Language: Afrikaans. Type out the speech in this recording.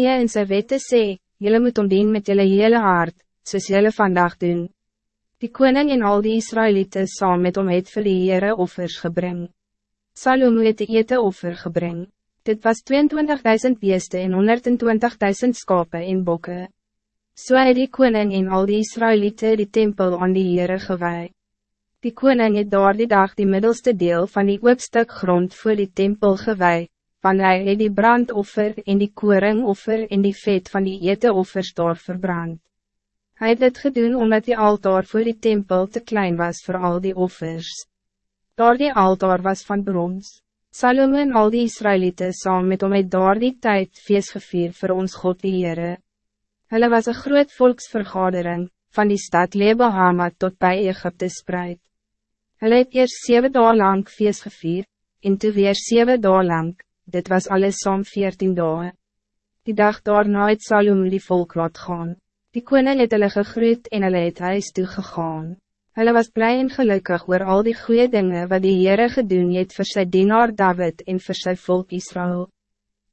Ie en sy wette sê, jylle moet omdien met jylle hele hart, soos jylle vandag doen. Die koning en al die Israëlieten saam met hom het vir die Heere offers gebring. Salomo het die ete offer gebring. Dit was 22.000 beeste en 120.000 skape en bokke. So het die koning en al die Israëlieten die tempel aan die Heere gewaai. Die koning het daar die dag die middelste deel van die oopstuk grond voor die tempel gewaai, van hy het die brandoffer en die koringoffer en die vet van die eteoffers daar verbrand. Hij het dit gedoen omdat die altaar voor die tempel te klein was voor al die offers. Daar die altaar was van brons. Salome en al die Israëlieten saam met hom het daar die tijd feest gevier voor ons God die Heere. Hulle was een groot volksvergadering, van die stad Lebahama tot bij Egypte spreid. Hulle het eerst zeven dagen lang feest gevier, en toe weer zeven dagen lang, dit was alles saam veertien dagen. Die dag daarna het Salome die volk laat gaan. Die koning het hulle gegroet en hulle het huis toe gegaan. Hulle was blij en gelukkig oor al die goede dingen wat die Heere gedoen het vir sy dienaar David en vir sy volk Israël.